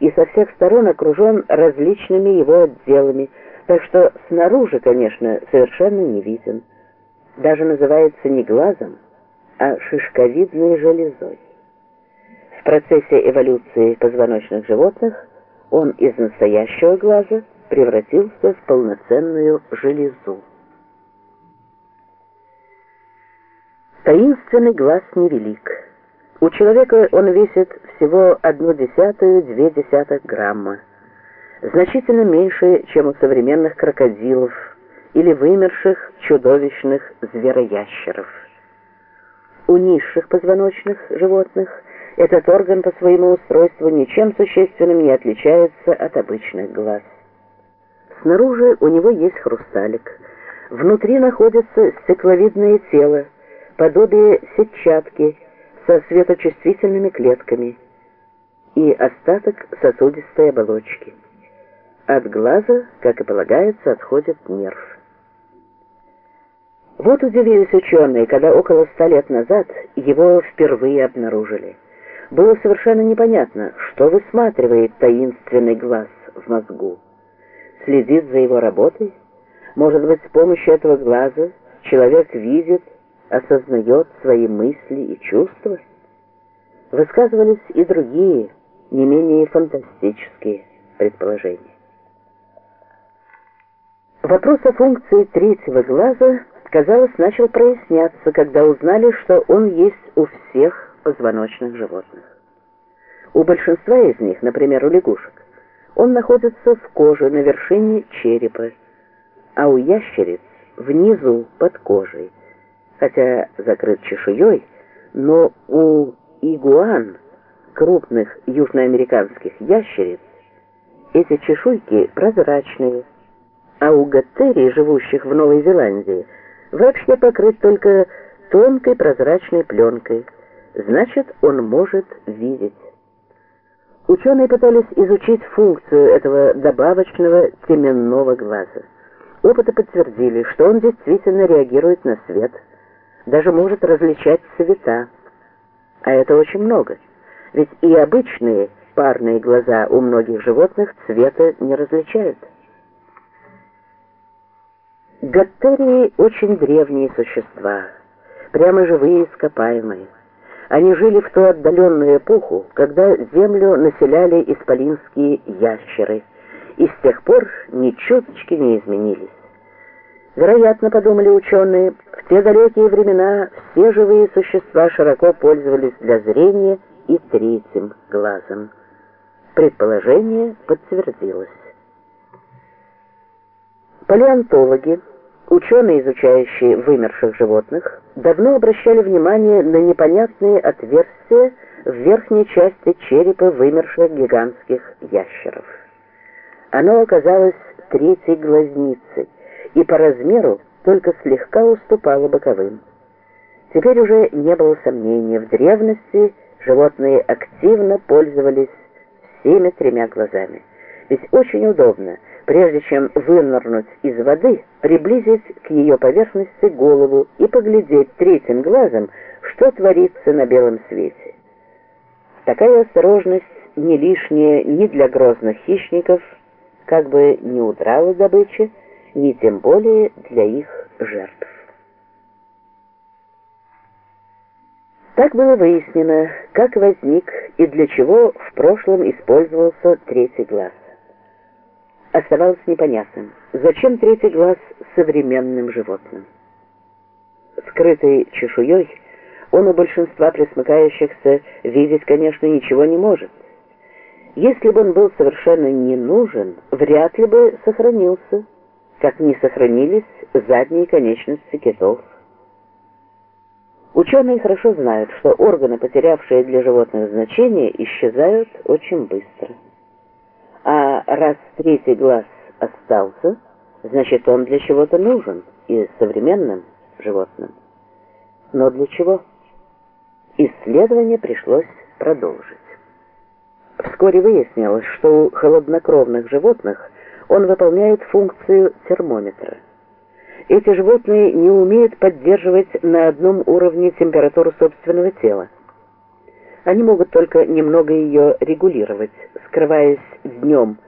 и со всех сторон окружен различными его отделами, так что снаружи, конечно, совершенно не виден. Даже называется не глазом, а шишковидной железой. В процессе эволюции позвоночных животных он из настоящего глаза превратился в полноценную железу. Таинственный глаз невелик. У человека он весит всего одну десятую, две десятых грамма. Значительно меньше, чем у современных крокодилов или вымерших чудовищных звероящеров. У низших позвоночных животных этот орган по своему устройству ничем существенным не отличается от обычных глаз. Снаружи у него есть хрусталик. Внутри находится стекловидное тело, подобие сетчатки со светочувствительными клетками и остаток сосудистой оболочки. От глаза, как и полагается, отходит нерв. Вот удивились ученые, когда около ста лет назад его впервые обнаружили. Было совершенно непонятно, что высматривает таинственный глаз в мозгу. Следит за его работой? Может быть, с помощью этого глаза человек видит, осознает свои мысли и чувства? Высказывались и другие, не менее фантастические предположения. Вопрос о функции третьего глаза – казалось, начал проясняться, когда узнали, что он есть у всех позвоночных животных. У большинства из них, например, у лягушек, он находится в коже на вершине черепа, а у ящериц внизу под кожей, хотя закрыт чешуей, но у игуан, крупных южноамериканских ящериц, эти чешуйки прозрачные, а у гаттерий, живущих в Новой Зеландии, вообще покрыт только тонкой прозрачной пленкой. Значит, он может видеть. Ученые пытались изучить функцию этого добавочного теменного глаза. Опыты подтвердили, что он действительно реагирует на свет, даже может различать цвета. А это очень много, ведь и обычные парные глаза у многих животных цвета не различают. Гаттерии очень древние существа, прямо живые ископаемые. Они жили в ту отдаленную эпоху, когда землю населяли исполинские ящеры, и с тех пор ни чуточки не изменились. Вероятно, подумали ученые, в те далекие времена все живые существа широко пользовались для зрения и третьим глазом. Предположение подтвердилось. Палеонтологи, ученые, изучающие вымерших животных, давно обращали внимание на непонятные отверстия в верхней части черепа вымерших гигантских ящеров. Оно оказалось третьей глазницей и по размеру только слегка уступало боковым. Теперь уже не было сомнений, в древности животные активно пользовались всеми тремя глазами. Ведь очень удобно – прежде чем вынырнуть из воды, приблизить к ее поверхности голову и поглядеть третьим глазом, что творится на белом свете. Такая осторожность не лишняя ни для грозных хищников, как бы не удрала добыча, ни тем более для их жертв. Так было выяснено, как возник и для чего в прошлом использовался третий глаз оставалось непонятным, зачем третий глаз современным животным. Скрытый чешуей, он у большинства присмыкающихся видеть, конечно, ничего не может. Если бы он был совершенно не нужен, вряд ли бы сохранился, как не сохранились задние конечности китов. Ученые хорошо знают, что органы, потерявшие для животных значение, исчезают очень быстро. А раз третий глаз остался, значит, он для чего-то нужен и современным животным. Но для чего? Исследование пришлось продолжить. Вскоре выяснилось, что у холоднокровных животных он выполняет функцию термометра. Эти животные не умеют поддерживать на одном уровне температуру собственного тела. Они могут только немного ее регулировать, скрываясь днем